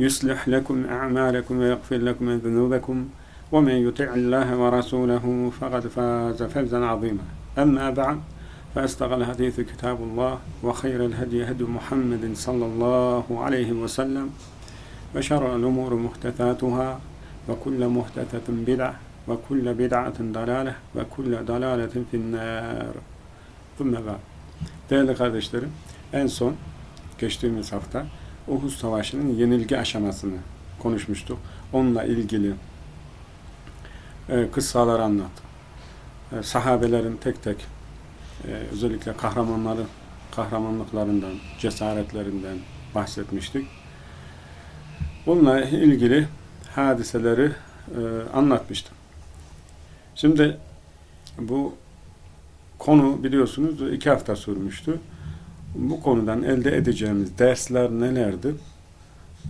يصلح لكم أعمالكم ويغفر لكم من ذنوبكم ومن يطع الله ورسوله فقد فاز فوزا عظيما. أما بعد فأصدق الحديث كتاب الله وخير الهدي هدي محمد صلى الله عليه وسلم وشر الأمور محدثاتها وكل محدثة بدعة وكل بدعة ضلالة وكل ضلالة في النار. ثم بعد. Değerli kardeşlerim, en son geçtiğimiz hafta Uhud Savaşı'nın yenilgi aşamasını konuşmuştuk. Onunla ilgili e, kıssalar anlattık. E, sahabelerin tek tek e, özellikle kahramanların kahramanlıklarından, cesaretlerinden bahsetmiştik. Bununla ilgili hadiseleri e, anlatmıştım. Şimdi bu konu biliyorsunuz iki hafta sürmüştü. Bu konudan elde edeceğimiz dersler nelerdir?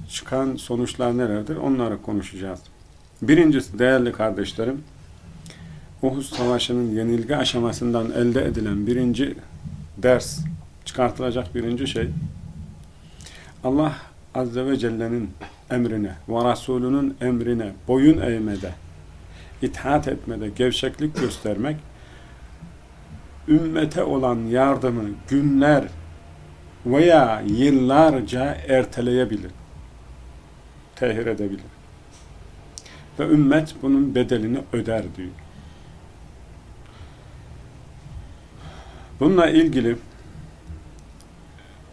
Çıkan sonuçlar nelerdir? Onları konuşacağız. Birincisi değerli kardeşlerim, Uhud Savaşı'nın yenilgi aşamasından elde edilen birinci ders, çıkartılacak birinci şey, Allah Azze ve Celle'nin emrine ve Resulünün emrine boyun eğmede, itaat etmede, gevşeklik göstermek, ümmete olan yardımı günler veya yıllarca erteleyebilir, tehir edebilir. Ve ümmet bunun bedelini öder diyor. Bununla ilgili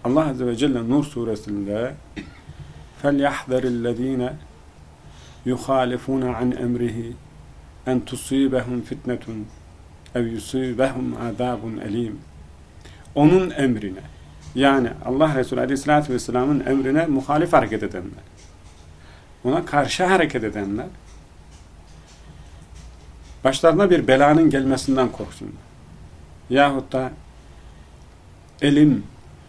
Allah Azze ve Celle Nur suresinde فَلْيَحْذَرِ الَّذ۪ينَ يُخَالِفُونَ عَنْ اَمْرِهِ اَنْ تُصِيبَهُمْ فِتْنَةٌ ev yusibahum azabun elim. Onun emrine yani Allah Resulü Aleyhisselatü Vesselam'ın emrine muhalif hareket edenler, ona karşı hareket edenler, başlarına bir belanın gelmesinden korksunlar. Yahut da elim,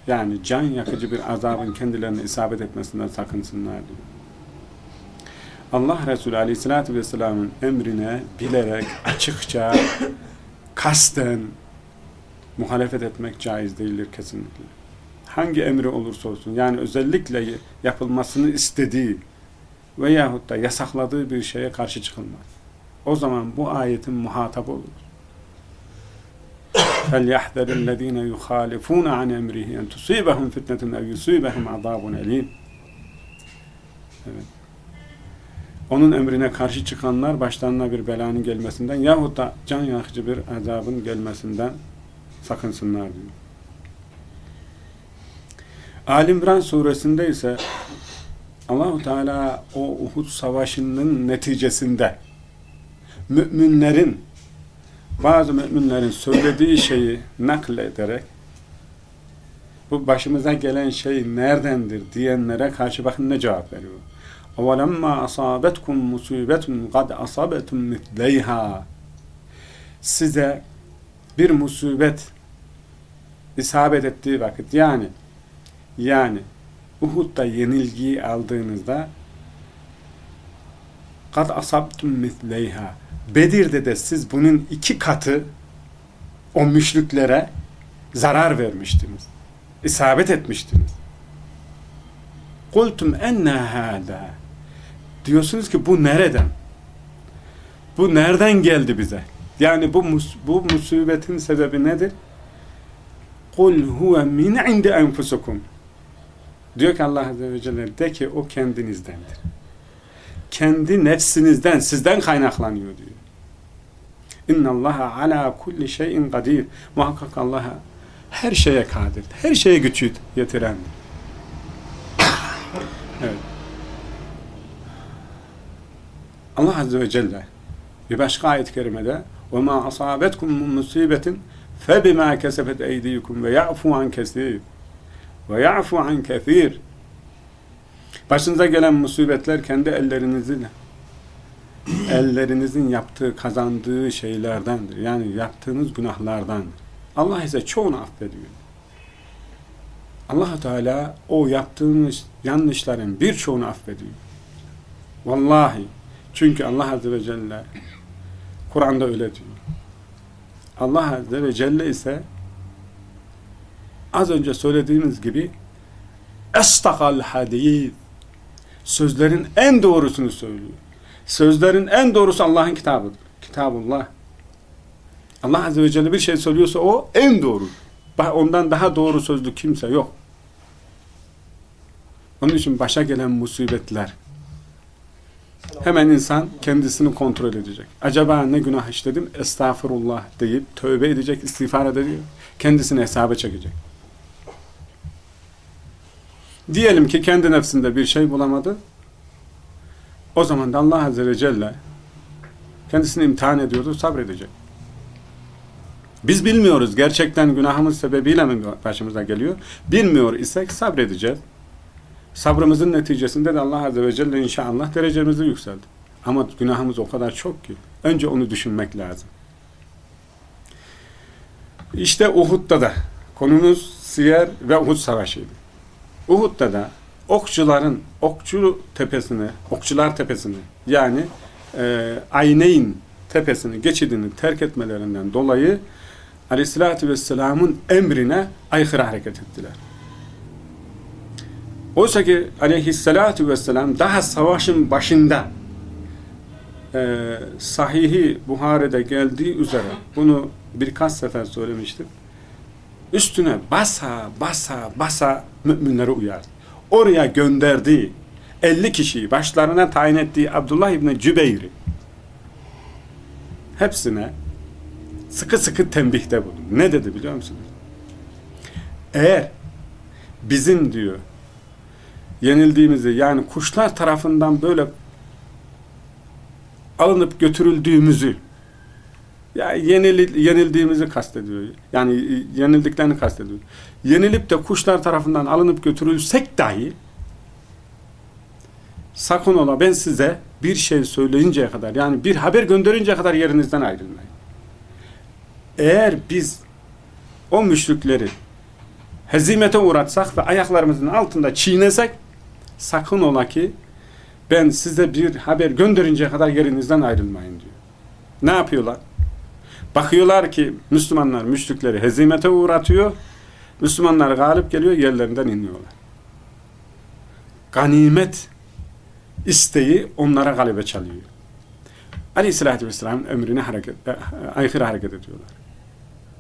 yani can yakıcı bir azabın kendilerine isabet etmesinden sakınsınlar diyor. Allah Resulü Aleyhisselatü Vesselam'ın emrine bilerek, açıkça, kasten muhalefet etmek caiz değildir kesinlikle Hangi emri olursa olsun, yani özellikle yapılmasını istediği veyahut da yasakladığı bir şeye karşı çıkılmaz. O zaman bu ayetin muhatabı olur. فَلْيَحْذَرِ الَّذ۪ينَ يُخَالِفُونَ عَنْ اَمْرِهِ اَنْ تُصِيبَهُمْ فِتْنَةٌ اَوْ يُصِيبَهُمْ عَذَابٌ اَل۪يمٌ Evet. Onun emrine karşı çıkanlar başlarına bir belanın gelmesinden yahut da can yakıcı bir azabın gelmesinden sakınsınlar diyor. Alimran suresinde ise Allahu Teala o Uhud savaşının neticesinde müminlerin bazı müminlerin söylediği şeyi naklederek bu başımıza gelen şey neredendir diyenlere karşı bakın ne cevap veriyor. وَلَمَّا أَصَابَتْكُمْ مُسُيبَةٌ قَدْ أَصَابَتُمْ مِثْلَيْهَا Size bir musibet isabet ettiği vakit yani yani Uhud'da yenilgiyi aldığınızda kad asabtum misleyha Bedir'de de siz bunun iki katı o müşriklere zarar vermiştiniz. İsabet etmiştiniz. Kultum enne hâdâ Diyorsunuz ki bu nereden? Bu nereden geldi bize? Yani bu mus bu musibetin sebebi nedir? Kul huve min indi enfusukum. Diyor ki Allah Azze ve Celle de ki o kendinizdendir. Kendi nefsinizden, sizden kaynaklanıyor diyor. İnnallaha ala kulli şeyin kadir. Muhakkak Allah'a her şeye kadir. Her şeye gücü yetiren. Evet. Allah Azze ve Celle bir başka ayet-i kerimede وَمَا أَصَابَتْكُمْ مُنْ مُصِيبَةٍ فَبِمَا كَسَبَتْ اَيْدِيكُمْ وَيَعْفُ عَنْ ve ya'fu an kefir. Başınıza gelen musibetler kendi ellerinizin ellerinizin yaptığı, kazandığı şeylerdendir. Yani yaptığınız günahlardandır. Allah ise çoğunu affediyor. allah Teala o yaptığınız yanlışların birçoğunu affediyor. Vallahi. Çünkü Allah Azze ve Celle Kur'an'da öyle diyor. Allah Azze ve Celle ise az önce söylediğimiz gibi estakal hadid sözlerin en doğrusunu söylüyor. Sözlerin en doğrusu Allah'ın kitabıdır. Kitabullah. Allah Azze ve Celle bir şey söylüyorsa o en doğru. Ondan daha doğru sözlü kimse yok. Onun için başa gelen musibetler hemen insan kendisini kontrol edecek. Acaba ne günah işledim? Estağfurullah deyip tövbe edecek, istiğfar edecek. Kendisini hesaba çekecek. Diyelim ki kendi nefsinde bir şey bulamadı. O zaman da Allah Azze ve Celle kendisini imtihan ediyordu, sabredecek. Biz bilmiyoruz gerçekten günahımız sebebiyle mi başımıza geliyor? Bilmiyor isek sabredeceğiz. Sabrımızın neticesinde de Allah Azze ve Celle inşallah derecemizi yükseldi. Ama günahımız o kadar çok ki. Önce onu düşünmek lazım. İşte Uhud'da da konumuz Siyer ve Uhud Savaşı'ydı. Uhud'da da okçuların okçu tepesini, okçular tepesini yani e, Ayneyn tepesini, geçidini terk etmelerinden dolayı Aleyhisselatü Vesselam'ın emrine aykırı hareket ettiler. Oysa ki Aleyhisselatü Vesselam daha savaşın başında e, sahihi Buhari'de geldiği üzere bunu birkaç sefer söylemiştim. Üstüne basa basa basa müminleri uyardı oraya gönderdiği 50 kişiyi başlarına tayin ettiği Abdullah İbni Cübeyr'i hepsine sıkı sıkı tembihte bulun. Ne dedi biliyor musunuz? Eğer bizim diyor yenildiğimizi yani kuşlar tarafından böyle alınıp götürüldüğümüzü yani yenil, yenildiğimizi kastediyor. Yani e, yenildiklerini kastediyor. Yenilip de kuşlar tarafından alınıp götürülsek dahi sakın ola ben size bir şey söyleyinceye kadar yani bir haber gönderinceye kadar yerinizden ayrılmayın. Eğer biz o müşrikleri hezimete uğratsak ve ayaklarımızın altında çiğnesek sakın ola ki ben size bir haber gönderinceye kadar yerinizden ayrılmayın diyor. Ne yapıyorlar? Bakıyorlar ki Müslümanlar müşrikleri hezimete uğratıyor. Müslümanlar galip geliyor yerlerinden iniyorlar. Ganimet isteği onlara galebe çalıyor. Aleyhissalatü vesselamın emrine hareket, e, aykırı hareket ediyorlar.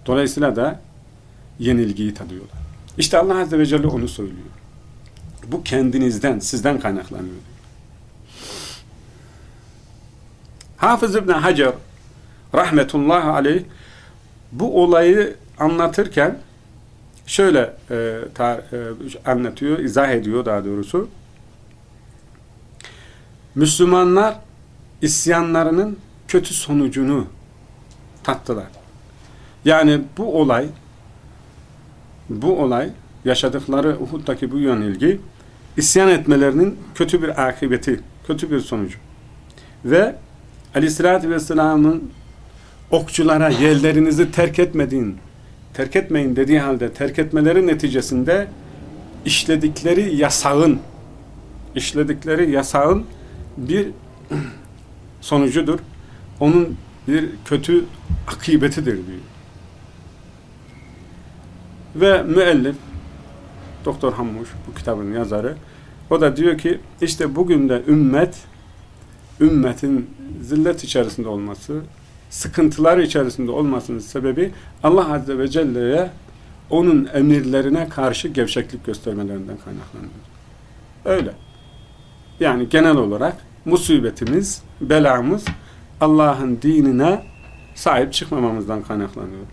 Dolayısıyla da yenilgiyi tadıyorlar. İşte Allah Azze ve Celle onu söylüyor. Bu kendinizden, sizden kaynaklanıyor. Hafız İbni Hacer rahmetullahi aleyh bu olayı anlatırken şöyle e, ta, e, anlatıyor, izah ediyor daha doğrusu. Müslümanlar isyanlarının kötü sonucunu tattılar. Yani bu olay bu olay yaşadıkları Uhud'daki bu yönelgi isyan etmelerinin kötü bir akıbeti, kötü bir sonucu. Ve Aleyhisselatü Vesselam'ın okçulara yerlerinizi terk etmediğin, terk etmeyin dediği halde terk etmeleri neticesinde işledikleri yasağın işledikleri yasağın bir sonucudur. Onun bir kötü akıbetidir diyor. Ve müellif Doktor Hammuş bu kitabın yazarı o da diyor ki işte bugün de ümmet ümmetin zillet içerisinde olması sıkıntılar içerisinde olmasının sebebi Allah Azze ve Celle'ye onun emirlerine karşı gevşeklik göstermelerinden kaynaklanıyor. Öyle. Yani genel olarak musibetimiz, belamız Allah'ın dinine sahip çıkmamamızdan kaynaklanıyor.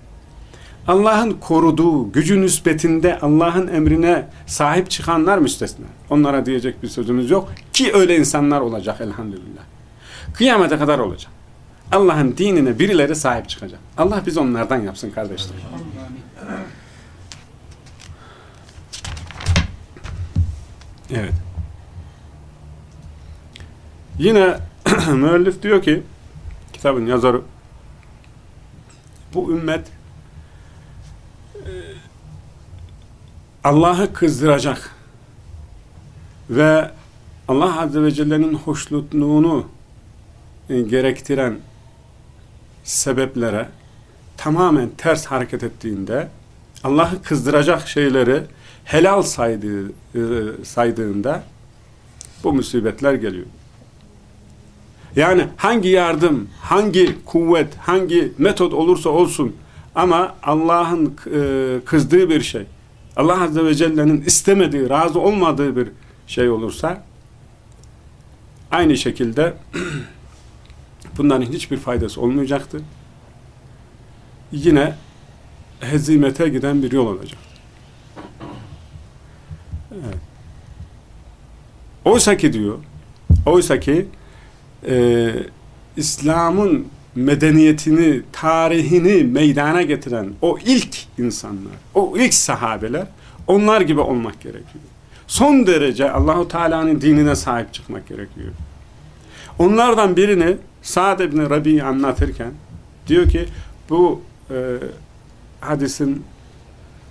Allah'ın koruduğu gücü nispetinde Allah'ın emrine sahip çıkanlar müstesna. Onlara diyecek bir sözümüz yok ki öyle insanlar olacak elhamdülillah. Kıyamete kadar olacak. Allah'ın dinine birileri sahip çıkacak. Allah biz onlardan yapsın kardeşlerim. Evet. Yine müellif diyor ki kitabın yazarı bu ümmet e, Allah'ı kızdıracak ve Allah Azze ve Celle'nin hoşnutluğunu e, gerektiren sebeplere tamamen ters hareket ettiğinde Allah'ı kızdıracak şeyleri helal saydığı, e, saydığında bu musibetler geliyor. Yani hangi yardım, hangi kuvvet, hangi metot olursa olsun ama Allah'ın e, kızdığı bir şey, Allah Azze ve Celle'nin istemediği, razı olmadığı bir şey olursa aynı şekilde bunların hiçbir faydası olmayacaktır. Yine hezimete giden bir yol olacak. Evet. Oysa ki diyor, oysa ki e, İslam'ın medeniyetini, tarihini meydana getiren o ilk insanlar, o ilk sahabeler, onlar gibi olmak gerekiyor. Son derece Allahu Teala'nın dinine sahip çıkmak gerekiyor. Onlardan birini Sa'd ibn Rabi anlatırken diyor ki bu e, hadisin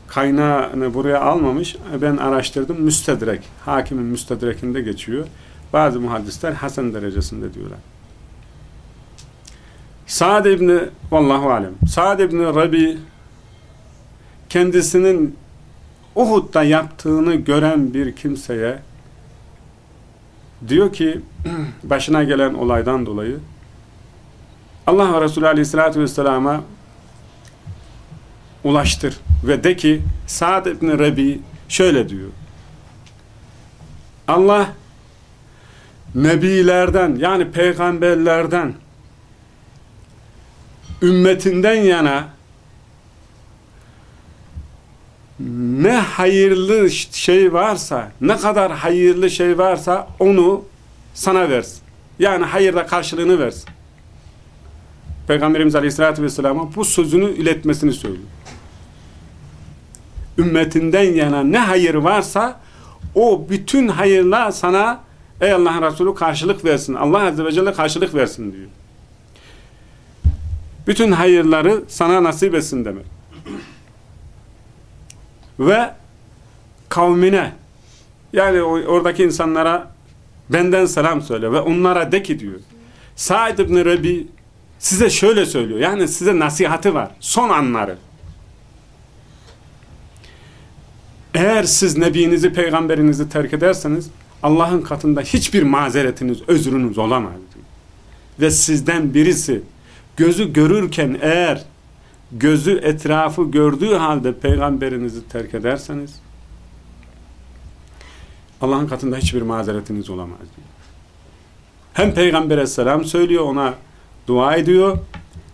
kaynağını buraya almamış. Ben araştırdım. Müstedrek. Hakimin müstedrekinde geçiyor. Bazı muhaddisler Hasan derecesinde diyorlar. Sa'd ibn vallahu alem. Sa'd ibn Rabi kendisinin Uhud'da yaptığını gören bir kimseye diyor ki başına gelen olaydan dolayı Allah ve Resulü Aleyhisselatü Vesselam'a ulaştır ve de ki Sa'd ibn Rabi şöyle diyor Allah nebilerden yani peygamberlerden ümmetinden yana ne hayırlı şey varsa, ne kadar hayırlı şey varsa onu sana versin. Yani hayırda karşılığını versin. Peygamberimiz Aleyhisselatü Vesselam'a bu sözünü iletmesini söylüyor. Ümmetinden yana ne hayır varsa o bütün hayırla sana ey Allah'ın Resulü karşılık versin. Allah Azze ve Celle karşılık versin diyor. Bütün hayırları sana nasip etsin demek. Ve kavmine yani oradaki insanlara benden selam söyle ve onlara de ki diyor. Said ibn Rebi size şöyle söylüyor. Yani size nasihatı var. Son anları. Eğer siz nebinizi, peygamberinizi terk ederseniz Allah'ın katında hiçbir mazeretiniz, özrünüz olamaz. Ve sizden birisi gözü görürken eğer gözü etrafı gördüğü halde peygamberinizi terk ederseniz Allah'ın katında hiçbir mazeretiniz olamaz diyor. Hem peygambere selam söylüyor ona dua ediyor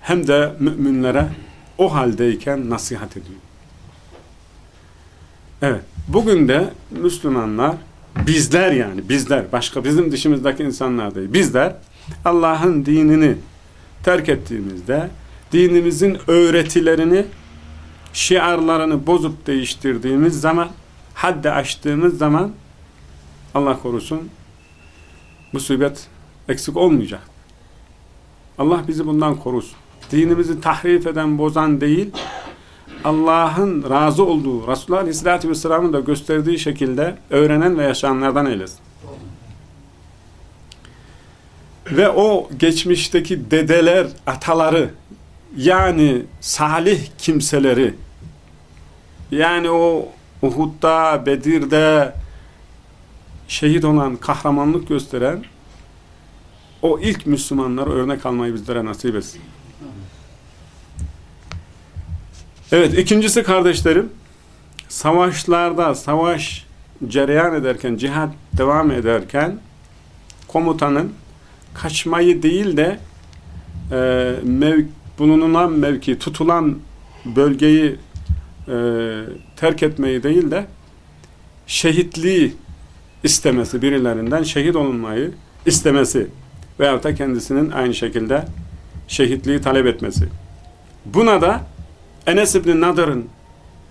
hem de müminlere o haldeyken nasihat ediyor. Evet. Bugün de Müslümanlar bizler yani bizler başka bizim dışımızdaki insanlar değil. Bizler Allah'ın dinini terk ettiğimizde dinimizin öğretilerini şiarlarını bozup değiştirdiğimiz zaman haddi aştığımız zaman Allah korusun musibet eksik olmayacak. Allah bizi bundan korusun. Dinimizi tahrif eden, bozan değil, Allah'ın razı olduğu, Resulullah Aleyhisselatü Vesselam'ın da gösterdiği şekilde öğrenen ve yaşayanlardan eylesin. Ve o geçmişteki dedeler, ataları, yani salih kimseleri, yani o Uhud'da, Bedir'de şehit olan, kahramanlık gösteren o ilk Müslümanlara örnek almayı bizlere nasip etsin. Evet, ikincisi kardeşlerim, savaşlarda, savaş cereyan ederken, cihat devam ederken komutanın kaçmayı değil de e, mev, bulunulan mevki, tutulan bölgeyi e, terk etmeyi değil de şehitliği istemesi birilerinden şehit olunmayı istemesi veyahut da kendisinin aynı şekilde şehitliği talep etmesi. Buna da Enes İbni Nadır'ın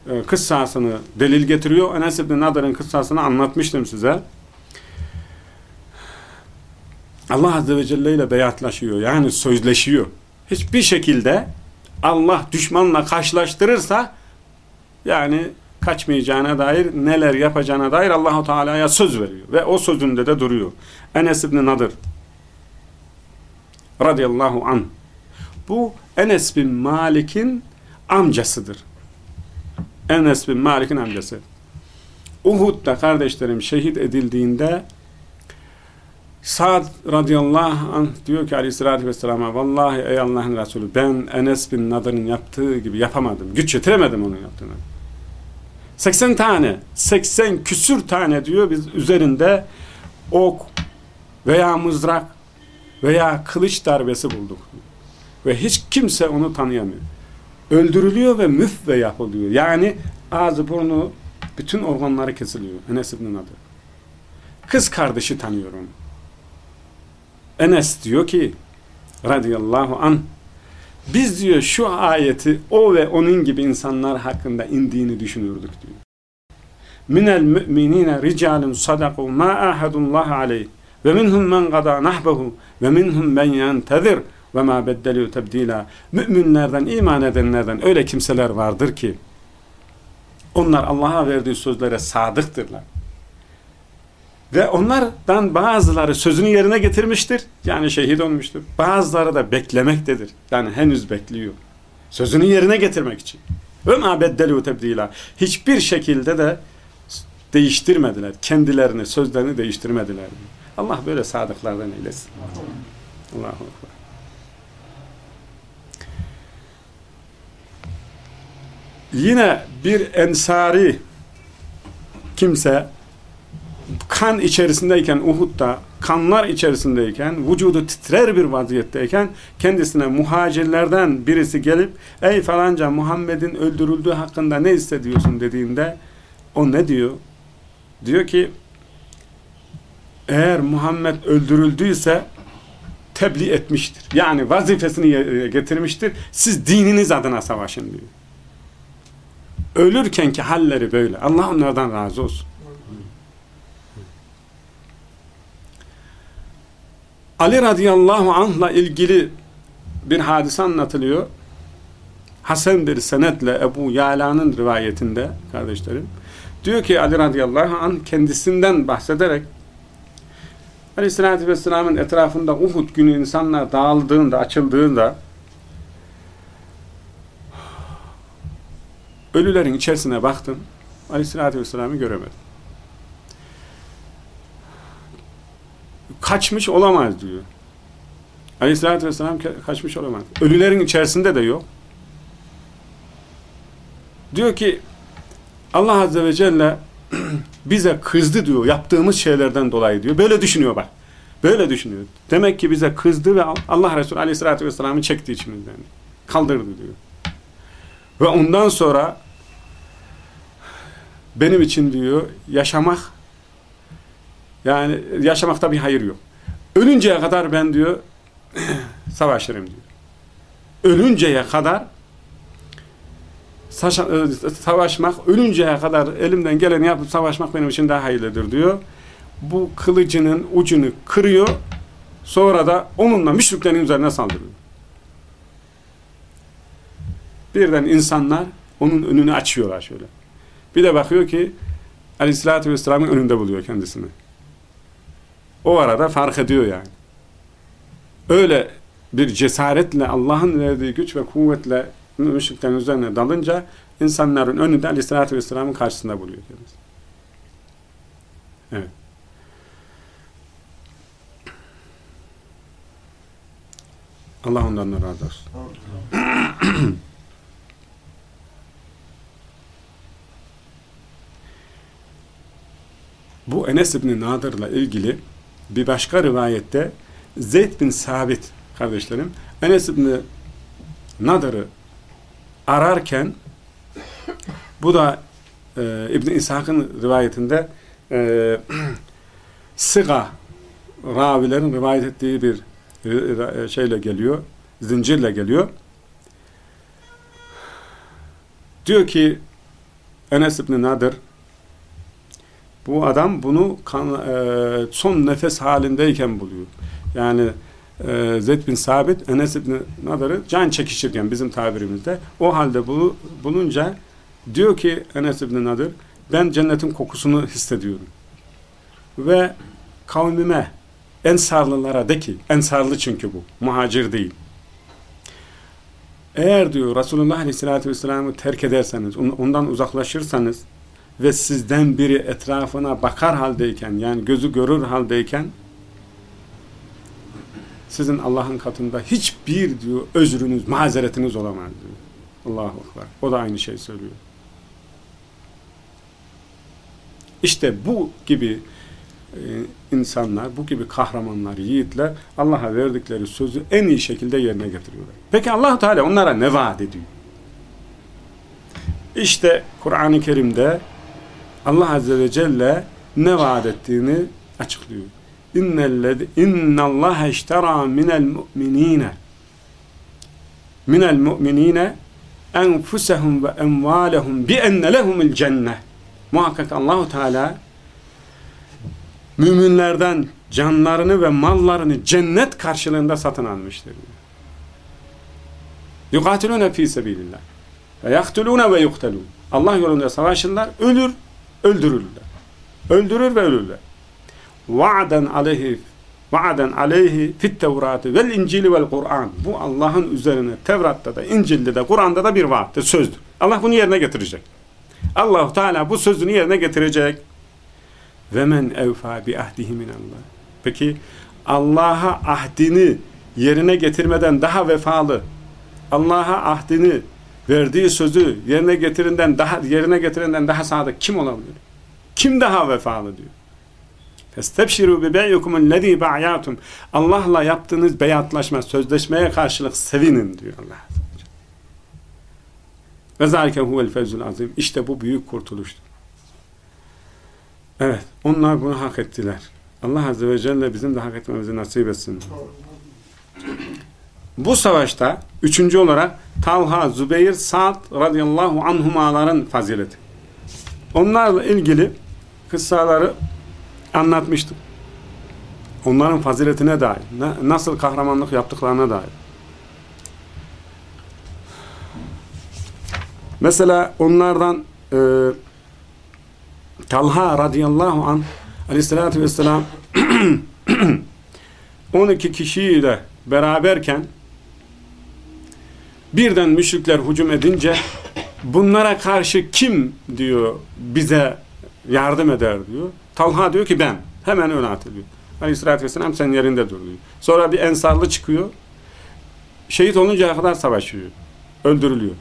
e, kıssasını delil getiriyor. Enes İbni Nadır'ın kıssasını anlatmıştım size. Allah Azze ve Celle ile beyatlaşıyor. Yani sözleşiyor. Hiçbir şekilde Allah düşmanla karşılaştırırsa yani kaçmayacağına dair neler yapacağına dair Allahu Teala'ya söz veriyor ve o sözünde de duruyor. Enes İbn Nadır radıyallahu an. Bu Enes bin Malik'in amcasıdır. Enes bin Malik'in amcası. Uhud'da kardeşlerim şehit edildiğinde Sa'd radıyallahu anh diyor ki aleyhissalatü vesselama vallahi ey Allah'ın Resulü ben Enes bin Nadır'ın yaptığı gibi yapamadım. Güç yetiremedim onun yaptığını. 80 tane 80 küsür tane diyor biz üzerinde ok veya mızrak veya kılıç darbesi bulduk. Ve hiç kimse onu tanıyamıyor. Öldürülüyor ve müfve yapılıyor. Yani ağzı burnu bütün organları kesiliyor. Enes ibn Nadır. Kız kardeşi tanıyor onu. Enes diyor ki radıyallahu an biz diyor şu ayeti o ve onun gibi insanlar hakkında indiğini düşünürdük diyor. Minel müminine ricalun sadaku ma ahadullah aleyh ve minhum men gada nahbehu ve minhum men yentezir ve ma beddelu tebdila. Müminlerden, iman edenlerden öyle kimseler vardır ki onlar Allah'a verdiği sözlere sadıktırlar. Ve onlardan bazıları sözünü yerine getirmiştir. Yani şehit olmuştur. Bazıları da beklemektedir. Yani henüz bekliyor. Sözünü yerine getirmek için. Ve ma beddelu tebdila. Hiçbir şekilde de değiştirmediler. Kendilerini, sözlerini değiştirmediler. Allah böyle sadıklardan eylesin. Allahu Ekber. Yine bir ensari kimse kan içerisindeyken Uhud'da kanlar içerisindeyken vücudu titrer bir vaziyetteyken kendisine muhacirlerden birisi gelip ey falanca Muhammed'in öldürüldüğü hakkında ne hissediyorsun dediğinde o ne diyor? Diyor ki eğer Muhammed öldürüldüyse tebliğ etmiştir. Yani vazifesini getirmiştir. Siz dininiz adına savaşın diyor. Ölürkenki halleri böyle. Allah onlardan razı olsun. Ali radıyallahu anh'la ilgili bir hadise anlatılıyor. Hasan bir senetle Ebu Yala'nın rivayetinde kardeşlerim. Diyor ki Ali radıyallahu anh kendisinden bahsederek Aleyhisselatü Vesselam'ın etrafında Uhud günü insanlar dağıldığında, açıldığında ölülerin içerisine baktım. Aleyhisselatü Vesselam'ı göremedim. Kaçmış olamaz diyor. Aleyhisselatü Vesselam kaçmış olamaz. Ölülerin içerisinde de yok. Diyor ki Allah Azze ve Celle bize kızdı diyor yaptığımız şeylerden dolayı diyor. Böyle düşünüyor bak. Böyle düşünüyor. Demek ki bize kızdı ve Allah Resulü Aleyhisselatü Vesselam'ı çekti içimizden. Kaldırdı diyor. Ve ondan sonra benim için diyor yaşamak yani yaşamakta bir hayır yok. Ölünceye kadar ben diyor savaşırım diyor. Ölünceye kadar e, savaşmak, ölünceye kadar elimden geleni yapıp savaşmak benim için daha hayırlıdır diyor. Bu kılıcının ucunu kırıyor, sonra da onunla müşriklerin üzerine saldırıyor. Birden insanlar onun önünü açıyorlar şöyle. Bir de bakıyor ki Aleyhisselatü Vesselam'ın önünde buluyor kendisini. O arada fark ediyor yani. Öyle bir cesaretle Allah'ın verdiği güç ve kuvvetle müşriklerin üzerine dalınca insanların önünde Aleyhisselatü Vesselam'ın karşısında buluyor. Evet. Allah ondan razı olsun. Bu Enes İbni Nadır'la ilgili bir başka rivayette Zeyd bin Sabit kardeşlerim Enes İbni Nadır'ı ararken bu da e, İbn İshak'ın rivayetinde e, Sıga ravilerin rivayet ettiği bir e, şeyle geliyor, zincirle geliyor. Diyor ki Enes İbni Nadir bu adam bunu kan, e, son nefes halindeyken buluyor. Yani e, Zeyd bin Sabit Enes İbni Nadir'i can çekişirken bizim tabirimizde o halde bulu, bulunca diyor ki Enes İbni Nadir ben cennetin kokusunu hissediyorum. Ve kavmime Ensarlılara de ki, Ensarlı çünkü bu, muhacir değil. Eğer diyor Resulullah Aleyhisselatü Vesselam'ı terk ederseniz, ondan uzaklaşırsanız ve sizden biri etrafına bakar haldeyken, yani gözü görür haldeyken sizin Allah'ın katında hiçbir diyor özrünüz, mazeretiniz olamaz diyor. Allahu Ekber. O da aynı şey söylüyor. İşte bu gibi e, insanlar, bu gibi kahramanlar, yiğitler Allah'a verdikleri sözü en iyi şekilde yerine getiriyorlar. Peki allah Teala onlara ne vaat ediyor? İşte Kur'an-ı Kerim'de Allah Azze ve Celle ne vaat ettiğini açıklıyor. İnnellezi innallaha iştera minel mu'minine minel mu'minine enfusehum ve emvalehum bi enne lehumul cennet. Muhakkak Allahu Teala müminlerden canlarını ve mallarını cennet karşılığında satın almıştır. Yukatilune fî sebilillah ve yaktulune ve yuktelun. Allah yolunda savaşırlar, ölür, öldürürler. Öldürür ve ölürler. Va'den aleyhi va'den aleyhi fit tevrati vel incili vel Kur'an. Bu Allah'ın üzerine Tevrat'ta da, İncil'de de, Kur'an'da da bir vaattir, sözdür. Allah bunu yerine getirecek. allah Teala bu sözünü yerine getirecek. Ve men evfa bi ahdihi minallah. Peki Allah'a ahdini yerine getirmeden daha vefalı, Allah'a ahdini verdiği sözü yerine getirinden daha yerine getirenden daha sadık kim olabilir? Kim daha vefalı diyor. Festebşiru bi beyukumul lezî ba'yatum. Allah'la yaptığınız beyatlaşma, sözleşmeye karşılık sevinin diyor Allah. Ve zâlike huvel fevzul azim. İşte bu büyük kurtuluştur. Evet, onlar bunu hak ettiler. Allah Azze ve Celle bizim de hak etmemizi nasip etsin. Bu savaşta üçüncü olarak Talha, Zübeyir, Sa'd radıyallahu anhumaların fazileti. Onlarla ilgili kıssaları anlatmıştım. Onların faziletine dair, nasıl kahramanlık yaptıklarına dair. Mesela onlardan e, Talha radıyallahu an aleyhissalatü vesselam 12 kişiyle beraberken birden müşrikler hücum edince bunlara karşı kim diyor bize yardım eder diyor. Talha diyor ki ben. Hemen öne atılıyor. Aleyhissalatü vesselam sen yerinde dur diyor. Sonra bir ensarlı çıkıyor. Şehit oluncaya kadar savaşıyor. Öldürülüyor.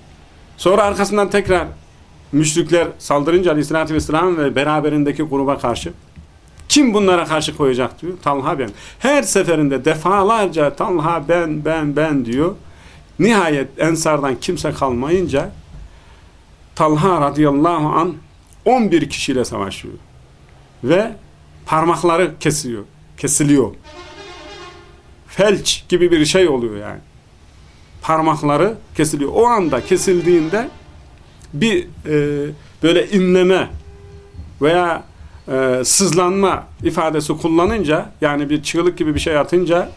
Sonra arkasından tekrar müşrikler saldırınca aleyhissalatü vesselam ve beraberindeki gruba karşı kim bunlara karşı koyacak diyor. Talha ben. Her seferinde defalarca Talha ben ben ben diyor. Nihayet Ensardan kimse kalmayınca Talha radıyallahu an 11 kişiyle savaşıyor. Ve parmakları kesiyor. Kesiliyor. Felç gibi bir şey oluyor yani. Parmakları kesiliyor. O anda kesildiğinde bir e, böyle inleme veya e, sızlanma ifadesi kullanınca yani bir çığlık gibi bir şey atınca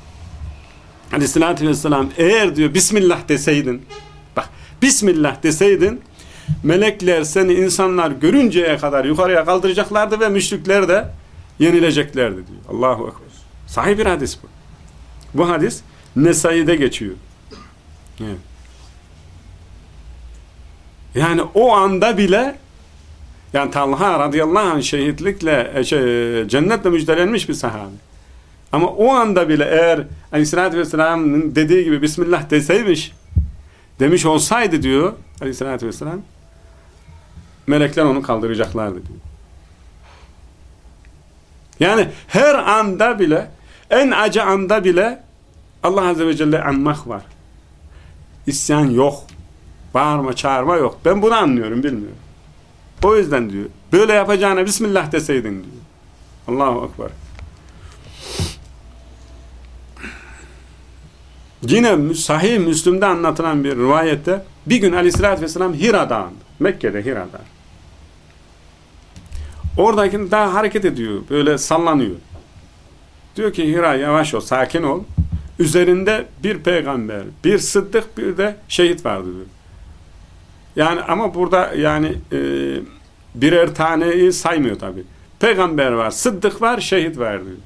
aleyhissalatü vesselam eğer diyor Bismillah deseydin bak Bismillah deseydin melekler seni insanlar görünceye kadar yukarıya kaldıracaklardı ve müşrikler de yenileceklerdi diyor. Allahu Ekber. Sahih bir hadis bu. Bu hadis Nesai'de geçiyor. Yani o anda bile yani Talha radıyallahu anh şehitlikle e, şey, cennetle müjdelenmiş bir sahabe. Ama o anda bile eğer aleyhissalatü vesselamın dediği gibi Bismillah deseymiş demiş olsaydı diyor aleyhissalatü vesselam melekler onu kaldıracaklardı diyor. Yani her anda bile en acı anda bile Allah Azze ve Celle anmak var. isyan yok. Bağırma çağırma yok. Ben bunu anlıyorum bilmiyorum. O yüzden diyor. Böyle yapacağına Bismillah deseydin diyor. Allahu Ekber. Yine sahih Müslüm'de anlatılan bir rivayette bir gün aleyhissalatü vesselam Hira Dağı'nda. Mekke'de Hira Dağı. Oradaki dağ hareket ediyor. Böyle sallanıyor. Diyor ki Hira yavaş ol, sakin ol. Üzerinde bir peygamber, bir sıddık, bir de şehit vardı diyor. Yani ama burada yani e, birer taneyi saymıyor tabi. Peygamber var, sıddık var, şehit var diyor.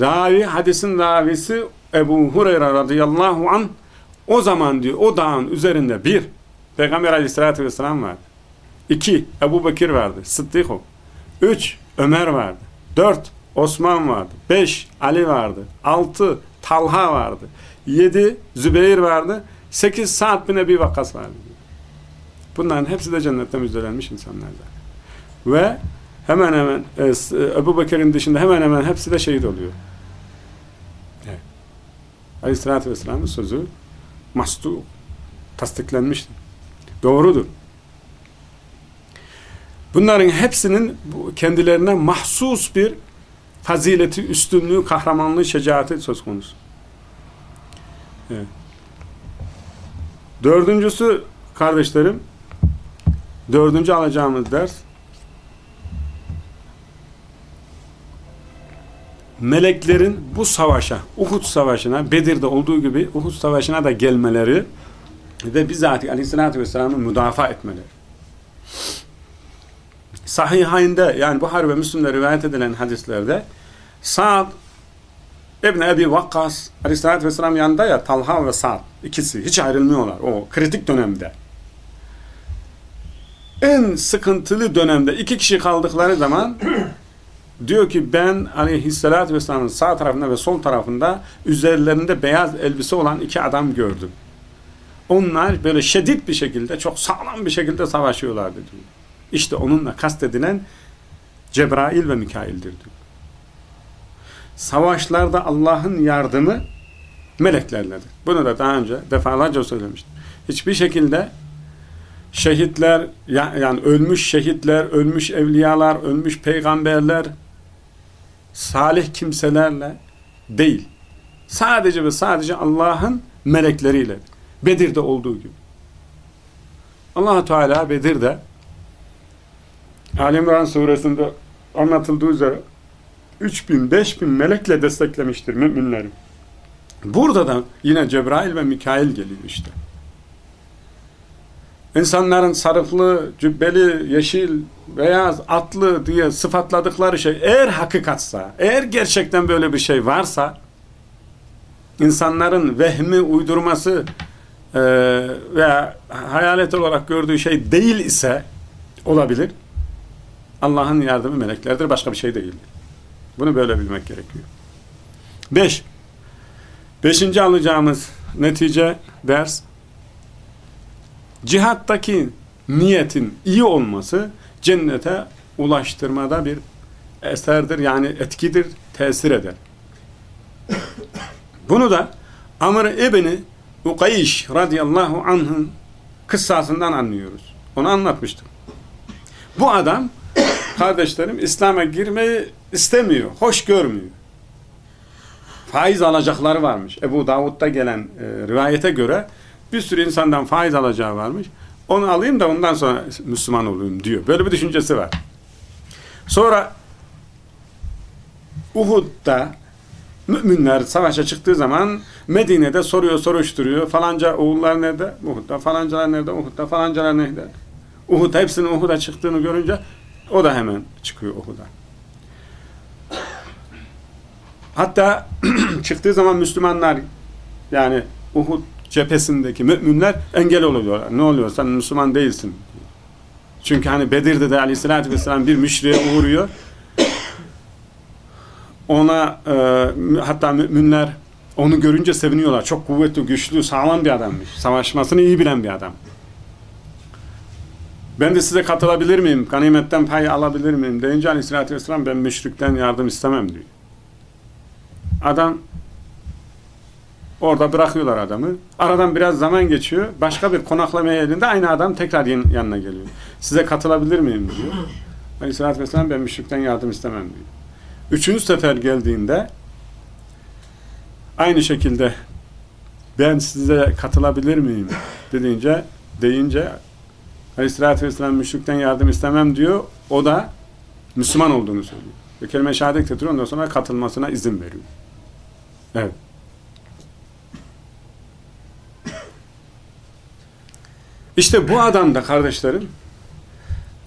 Ravi, hadisin ravisi Ebu Hureyre radıyallahu an o zaman diyor o dağın üzerinde bir Peygamber aleyhissalatü vesselam vardı. İki Ebu Bekir vardı. Sıddık o. Üç Ömer vardı. Dört Osman vardı. Beş Ali vardı. Altı Talha vardı. Yedi Zübeyir vardı. Sekiz Sa'd bin Ebi Vakkas vardı. Bunların hepsi de cennette müjdelenmiş insanlardı. Ve hemen hemen e, Ebu Bekir'in dışında hemen hemen hepsi de şehit oluyor. Evet. Aleyhissalatü Vesselam'ın sözü mastu tasdiklenmiştir. Doğrudur. Bunların hepsinin kendilerine mahsus bir fazileti, üstünlüğü, kahramanlığı, şecaati söz konusu. Evet. Dördüncüsü kardeşlerim, dördüncü alacağımız ders meleklerin bu savaşa, Uhud savaşına, Bedir'de olduğu gibi Uhud savaşına da gelmeleri ve bizzat aleyhissalatü vesselam'ı müdafaa etmeleri. Sahihayinde yani Buhari ve Müslim'de rivayet edilen hadislerde Sa'd İbni Ebi Vakkas Aleyhisselatü Vesselam yanında ya Talha ve Sa'd ikisi hiç ayrılmıyorlar o kritik dönemde. En sıkıntılı dönemde iki kişi kaldıkları zaman diyor ki ben Aleyhisselatü Vesselam'ın sağ tarafında ve sol tarafında üzerlerinde beyaz elbise olan iki adam gördüm. Onlar böyle şiddet bir şekilde çok sağlam bir şekilde savaşıyorlardı diyor. İşte onunla kastedilen Cebrail ve Mikail'dir diyor. Savaşlarda Allah'ın yardımı meleklerledir. Bunu da daha önce defalarca söylemiştim. Hiçbir şekilde şehitler yani ölmüş şehitler, ölmüş evliyalar, ölmüş peygamberler salih kimselerle değil. Sadece ve sadece Allah'ın melekleriyle. Bedir'de olduğu gibi. allah Teala Bedir'de Ali İmran suresinde anlatıldığı üzere 3000, 5000 melekle desteklemiştir müminleri. Burada da yine Cebrail ve Mikail geliyor işte. İnsanların sarıklı, cübbeli, yeşil, beyaz, atlı diye sıfatladıkları şey eğer hakikatsa, eğer gerçekten böyle bir şey varsa insanların vehmi uydurması e, veya hayalet olarak gördüğü şey değil ise olabilir. Allah'ın yardımı meleklerdir. Başka bir şey değildir. Bunu böyle bilmek gerekiyor. Beş. Beşinci alacağımız netice, ders cihattaki niyetin iyi olması cennete ulaştırmada bir eserdir. Yani etkidir, tesir eder. Bunu da Amr İbni Ukayş radıyallahu anh'ın kıssasından anlıyoruz. Onu anlatmıştım. Bu adam kardeşlerim İslam'a girmeyi istemiyor, hoş görmüyor. Faiz alacakları varmış. Ebu Davud'da gelen e, rivayete göre bir sürü insandan faiz alacağı varmış. Onu alayım da ondan sonra Müslüman olayım diyor. Böyle bir düşüncesi var. Sonra Uhud'da müminler savaşa çıktığı zaman Medine'de soruyor, soruşturuyor. Falanca oğullar nerede? Uhud'da. Falancalar nerede? Uhud'da. Falancalar nerede? Uhud hepsinin Uhud'a çıktığını görünce o da hemen çıkıyor Uhud'a. Hatta çıktığı zaman Müslümanlar yani Uhud cephesindeki müminler engel oluyorlar. Ne oluyor? Sen Müslüman değilsin. Çünkü hani Bedir'de de aleyhissalatü vesselam bir müşriye uğruyor. Ona e, hatta müminler onu görünce seviniyorlar. Çok kuvvetli, güçlü, sağlam bir adammış. Savaşmasını iyi bilen bir adam. Ben de size katılabilir miyim? Ganimetten pay alabilir miyim? Deyince aleyhissalatü vesselam ben müşrikten yardım istemem diyor. Adam Orada bırakıyorlar adamı. Aradan biraz zaman geçiyor. Başka bir konaklama yerinde aynı adam tekrar yanına geliyor. Size katılabilir miyim diyor. Aleyhisselatü Vesselam ben müşrikten yardım istemem diyor. Üçüncü sefer geldiğinde aynı şekilde ben size katılabilir miyim dediğince deyince Aleyhisselatü Vesselam müşrikten yardım istemem diyor. O da Müslüman olduğunu söylüyor. Ve kelime-i şehadet getiriyor. Ondan sonra katılmasına izin veriyor. Evet. İşte bu adam da kardeşlerim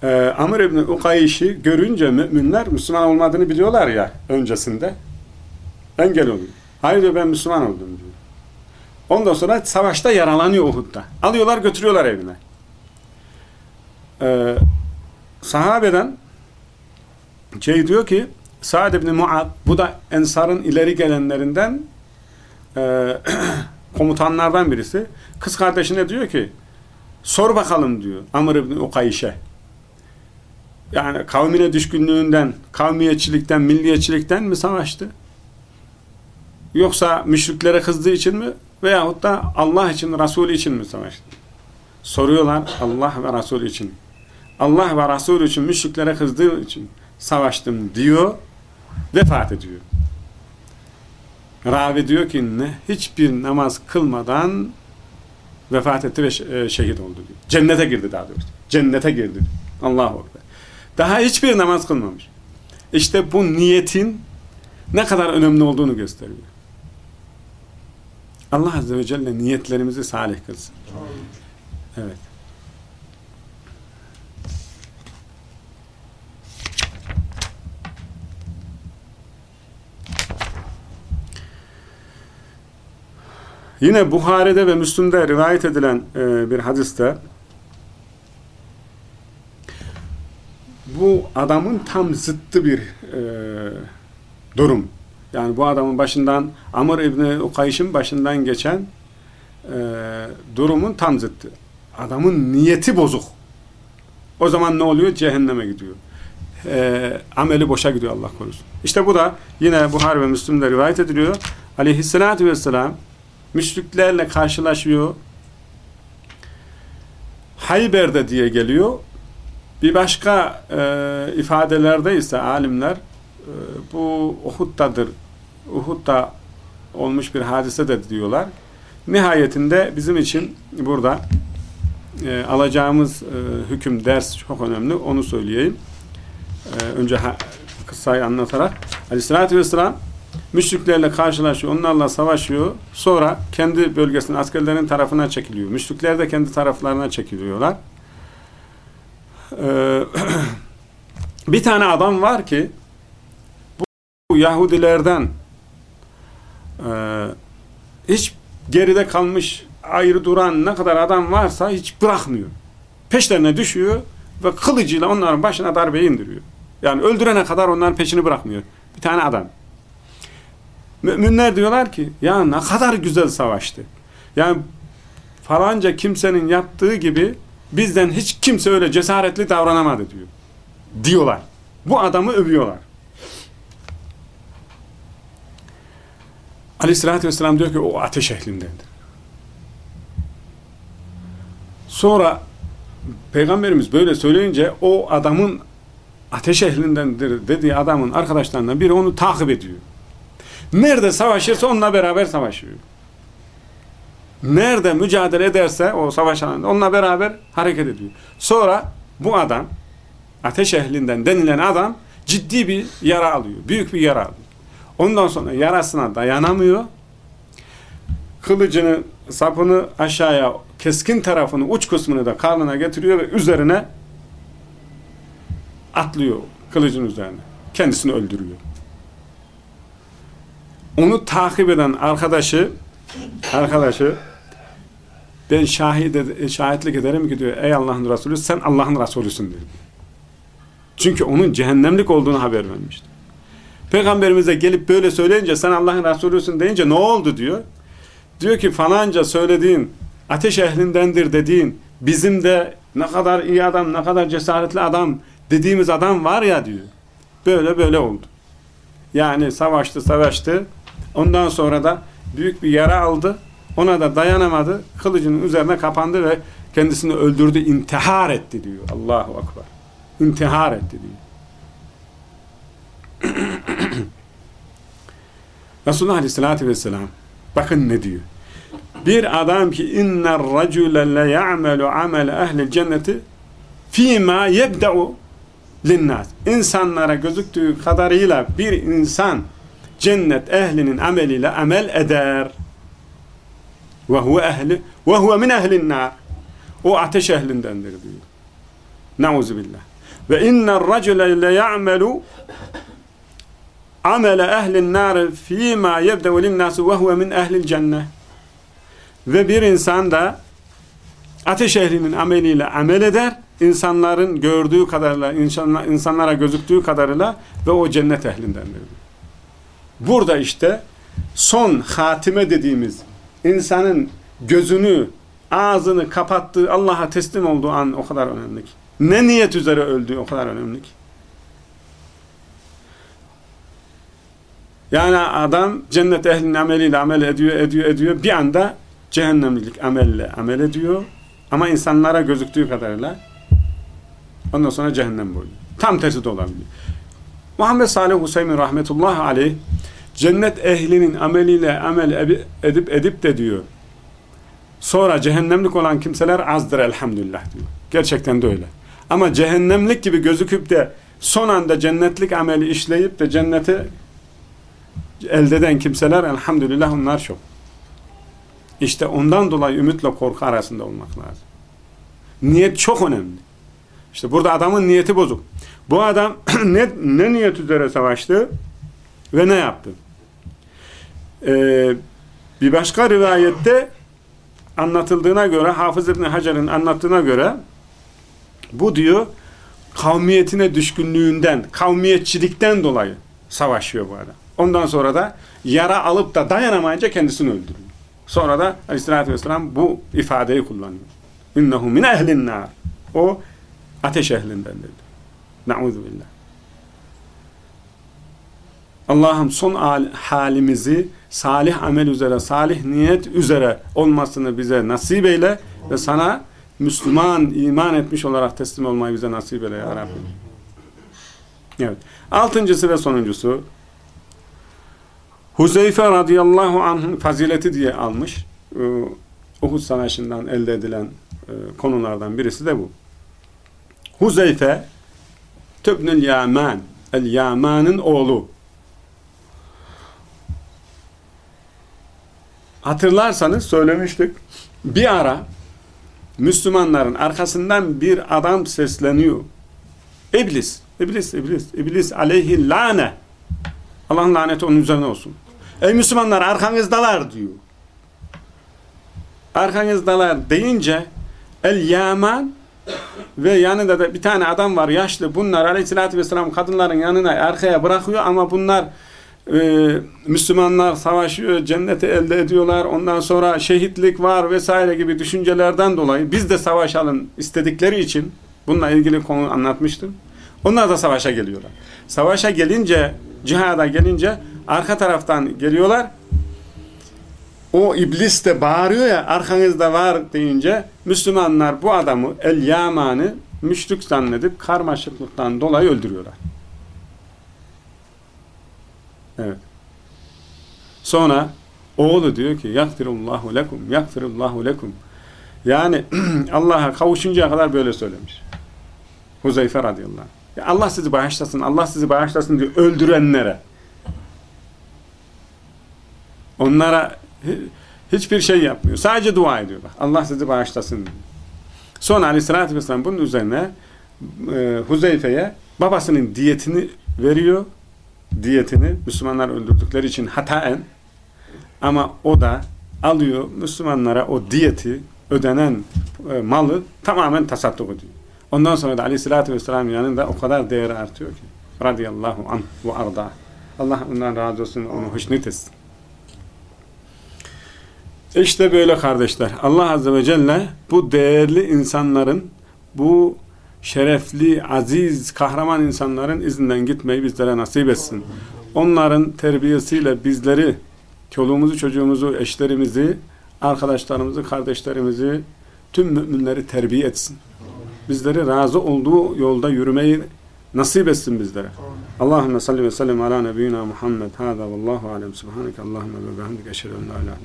e, Amr İbni Ukayiş'i görünce müminler Müslüman olmadığını biliyorlar ya öncesinde. Engel oluyor. Hayır diyor ben Müslüman oldum diyor. Ondan sonra savaşta yaralanıyor Uhud'da. Alıyorlar götürüyorlar evine. Ee, sahabeden şey diyor ki Sa'd ibn Muad bu da Ensar'ın ileri gelenlerinden e, komutanlardan birisi. Kız kardeşine diyor ki sor bakalım diyor Amr ibn Ukayiş'e. Yani kavmine düşkünlüğünden, kavmiyetçilikten, milliyetçilikten mi savaştı? Yoksa müşriklere kızdığı için mi? Veyahut da Allah için, Resul için mi savaştı? Soruyorlar Allah ve Resul için. Allah ve Resul için müşriklere kızdığı için savaştım diyor, vefat ediyor. Ravi diyor ki ne hiçbir namaz kılmadan vefat etti ve e, şehit oldu diyor. Cennete girdi daha doğrusu. Cennete girdi. Allahu Ekber. Daha hiçbir namaz kılmamış. İşte bu niyetin ne kadar önemli olduğunu gösteriyor. Allah Azze ve Celle niyetlerimizi salih kılsın. Evet. Yine Buhari'de ve Müslüm'de rivayet edilen e, bir hadiste bu adamın tam zıttı bir e, durum. Yani bu adamın başından Amr İbni Ukayş'ın başından geçen e, durumun tam zıttı. Adamın niyeti bozuk. O zaman ne oluyor? Cehenneme gidiyor. E, ameli boşa gidiyor Allah korusun. İşte bu da yine Buhari ve Müslüm'de rivayet ediliyor. Aleyhisselatü Vesselam müşriklerle karşılaşıyor. Hayber'de diye geliyor. Bir başka e, ifadelerde ise alimler e, bu Uhud'dadır. Uhud'da olmuş bir hadise de diyorlar. Nihayetinde bizim için burada e, alacağımız e, hüküm, ders çok önemli. Onu söyleyeyim. E, önce ha, kıssayı anlatarak. Aleyhissalatü vesselam müşriklerle karşılaşıyor, onlarla savaşıyor. Sonra kendi bölgesinin askerlerin tarafına çekiliyor. Müşrikler de kendi taraflarına çekiliyorlar. Ee, bir tane adam var ki bu Yahudilerden e, hiç geride kalmış ayrı duran ne kadar adam varsa hiç bırakmıyor. Peşlerine düşüyor ve kılıcıyla onların başına darbe indiriyor. Yani öldürene kadar onların peşini bırakmıyor. Bir tane adam. Müminler diyorlar ki ya ne kadar güzel savaştı. Yani falanca kimsenin yaptığı gibi bizden hiç kimse öyle cesaretli davranamadı diyor. Diyorlar. Bu adamı övüyorlar. Aleyhissalatü vesselam diyor ki o ateş ehlindendir. Sonra Peygamberimiz böyle söyleyince o adamın ateş ehlindendir dediği adamın arkadaşlarından biri onu takip ediyor. Nerede savaşırsa onunla beraber savaşıyor. Nerede mücadele ederse o savaş alanında onunla beraber hareket ediyor. Sonra bu adam ateş ehlinden denilen adam ciddi bir yara alıyor. Büyük bir yara alıyor. Ondan sonra yarasına dayanamıyor. Kılıcını, sapını aşağıya keskin tarafını, uç kısmını da karnına getiriyor ve üzerine atlıyor kılıcın üzerine. Kendisini öldürüyor. Onu takip eden arkadaşı arkadaşı ben şahit şahitlik ederim ki diyor ey Allah'ın Resulü sen Allah'ın Resulüsün diyor. Çünkü onun cehennemlik olduğunu haber vermişti. Peygamberimize gelip böyle söyleyince sen Allah'ın Resulüsün deyince ne oldu diyor. Diyor ki falanca söylediğin ateş ehlindendir dediğin bizim de ne kadar iyi adam ne kadar cesaretli adam dediğimiz adam var ya diyor. Böyle böyle oldu. Yani savaştı savaştı Ondan sonra da büyük bir yara aldı. Ona da dayanamadı. Kılıcının üzerine kapandı ve kendisini öldürdü, intihar etti diyor. Allahu Akbar. İntihar etti diyor. Resulullah Aleyhisselatü Vesselam bakın ne diyor. Bir adam ki inner racule le ya'melu amel ehli cenneti fîmâ yebde'u linnas. İnsanlara gözüktüğü kadarıyla bir insan cennet ehlinin ameliyle amel eder. Ve huve ehli ve huve min ehlin nar. O ateş ehlindendir diyor. Nauzu billah. Ve inner racule le ya'melu amele ehlin nar fîmâ yebde'u linnâsu ve huve min ehlil cennet. Ve bir insan da ateş ehlinin ameliyle amel eder. insanların gördüğü kadarıyla, insanlara gözüktüğü kadarıyla ve o cennet ehlindendir. Burada işte son hatime dediğimiz insanın gözünü, ağzını kapattığı, Allah'a teslim olduğu an o kadar önemli ki. Ne niyet üzere öldüğü o kadar önemli ki. Yani adam cennet ehlinin ameliyle amel ediyor, ediyor, ediyor. Bir anda cehennemlik amelle amel ediyor. Ama insanlara gözüktüğü kadarıyla ondan sonra cehennem boyuyor. Tam tersi de olabilir. Muhammed Salih Hüseyin rahmetullahi aleyh cennet ehlinin ameliyle amel edip edip de diyor. Sonra cehennemlik olan kimseler azdır elhamdülillah diyor. Gerçekten de öyle. Ama cehennemlik gibi gözüküp de son anda cennetlik ameli işleyip de cenneti elde eden kimseler elhamdülillah onlar çok. İşte ondan dolayı ümitle korku arasında olmak lazım. Niyet çok önemli. İşte burada adamın niyeti bozuk. Bu adam ne, ne niyet üzere savaştı ve ne yaptı? Ee, bir başka rivayette anlatıldığına göre, Hafız İbni Hacer'in anlattığına göre bu diyor kavmiyetine düşkünlüğünden, kavmiyetçilikten dolayı savaşıyor bu adam. Ondan sonra da yara alıp da dayanamayınca kendisini öldürüyor. Sonra da Aleyhisselatü Vesselam bu ifadeyi kullanıyor. İnnehu min ehlin nar. O ateş ehlinden dedi. Nauzu billah. Allah'ım son halimizi salih amel üzere, salih niyet üzere olmasını bize nasip eyle ve sana Müslüman, iman etmiş olarak teslim olmayı bize nasip eyle ya Rabbi. Evet. Altıncısı ve sonuncusu Huzeyfe radıyallahu anh'ın fazileti diye almış. Ee, Uhud Savaşı'ndan elde edilen e, konulardan birisi de bu. Huzeyfe Töbnül Yaman El Yaman'ın oğlu. Hatırlarsanız söylemiştik. Bir ara Müslümanların arkasından bir adam sesleniyor. İblis, İblis, İblis, İblis aleyhi lane. Allah'ın laneti onun üzerine olsun. Ey Müslümanlar arkanızdalar diyor. Arkanızdalar deyince El Yaman ve yanında da bir tane adam var yaşlı. Bunlar aleyhissalatü vesselam kadınların yanına arkaya bırakıyor ama bunlar e, Müslümanlar savaşıyor, cenneti elde ediyorlar. Ondan sonra şehitlik var vesaire gibi düşüncelerden dolayı biz de savaşalım istedikleri için bununla ilgili konu anlatmıştım. Onlar da savaşa geliyorlar. Savaşa gelince, cihada gelince arka taraftan geliyorlar. O iblis de bağırıyor ya arkanızda var deyince Müslümanlar bu adamı El Yaman'ı müşrik zannedip karmaşıklıktan dolayı öldürüyorlar. Evet. Sonra oğlu diyor ki yakfirullahu lekum yakfirullahu lekum yani Allah'a kavuşuncaya kadar böyle söylemiş. Huzeyfe radıyallahu anh. Ya Allah sizi bağışlasın, Allah sizi bağışlasın diyor öldürenlere. Onlara hiçbir şey yapmıyor. Sadece dua ediyor. Bak, Allah sizi bağışlasın. Sonra aleyhissalatü vesselam bunun üzerine e, Huzeyfe'ye babasının diyetini veriyor. Diyetini Müslümanlar öldürdükleri için hataen ama o da alıyor Müslümanlara o diyeti ödenen e, malı tamamen tasadduk ediyor. Ondan sonra da aleyhissalatü vesselam yanında o kadar değeri artıyor ki radıyallahu anh ve arda. Allah ondan razı olsun onu hoşnut etsin. İşte böyle kardeşler. Allah Azze ve Celle bu değerli insanların, bu şerefli, aziz, kahraman insanların izinden gitmeyi bizlere nasip etsin. Onların terbiyesiyle bizleri çoluğumuzu, çocuğumuzu, eşlerimizi, arkadaşlarımızı, kardeşlerimizi, tüm müminleri terbiye etsin. Bizleri razı olduğu yolda yürümeyi nasip etsin bizlere. Allahümme salli ve sellem ala nebiyyina Muhammed. Hâzâ vallahu alem. Subhaneke Allahümme ve bihamdike eşhedü en la ilahe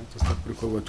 ve etûbü